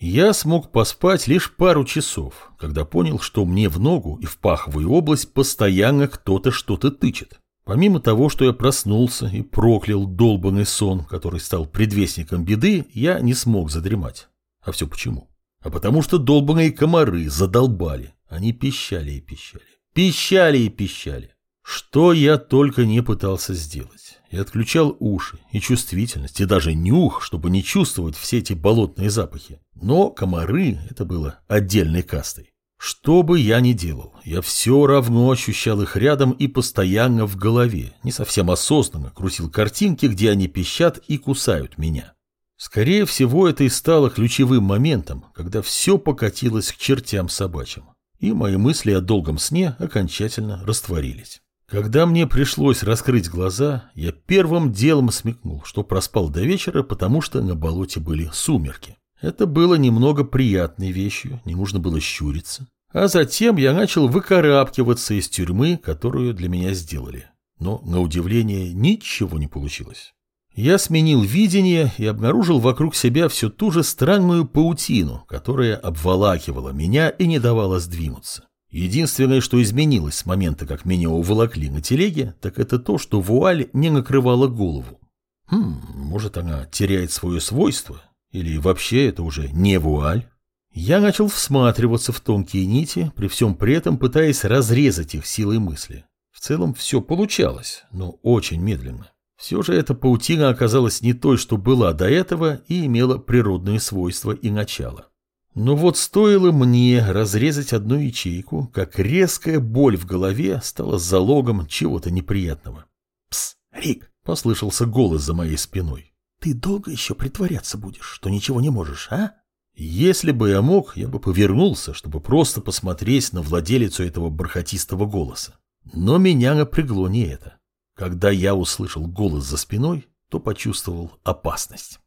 Я смог поспать лишь пару часов, когда понял, что мне в ногу и в паховую область постоянно кто-то что-то тычет. Помимо того, что я проснулся и проклял долбанный сон, который стал предвестником беды, я не смог задремать. А все почему? А потому что долбанные комары задолбали. Они пищали и пищали. Пищали и пищали. Что я только не пытался сделать. И отключал уши, и чувствительность, и даже нюх, чтобы не чувствовать все эти болотные запахи. Но комары – это было отдельной кастой. Что бы я ни делал, я все равно ощущал их рядом и постоянно в голове, не совсем осознанно крутил картинки, где они пищат и кусают меня. Скорее всего, это и стало ключевым моментом, когда все покатилось к чертям собачьим, и мои мысли о долгом сне окончательно растворились. Когда мне пришлось раскрыть глаза, я первым делом смекнул, что проспал до вечера, потому что на болоте были сумерки. Это было немного приятной вещью, не нужно было щуриться. А затем я начал выкарабкиваться из тюрьмы, которую для меня сделали. Но, на удивление, ничего не получилось. Я сменил видение и обнаружил вокруг себя всю ту же странную паутину, которая обволакивала меня и не давала сдвинуться. Единственное, что изменилось с момента, как меня уволокли на телеге, так это то, что вуаль не накрывала голову. Хм, может, она теряет свое свойство? Или вообще это уже не вуаль? Я начал всматриваться в тонкие нити, при всем при этом пытаясь разрезать их силой мысли. В целом все получалось, но очень медленно. Все же эта паутина оказалась не той, что была до этого, и имела природные свойства и начало. Но вот стоило мне разрезать одну ячейку, как резкая боль в голове стала залогом чего-то неприятного. «Пс, Рик!» — послышался голос за моей спиной. «Ты долго еще притворяться будешь, что ничего не можешь, а?» Если бы я мог, я бы повернулся, чтобы просто посмотреть на владелицу этого бархатистого голоса. Но меня напрягло не это. Когда я услышал голос за спиной, то почувствовал опасность.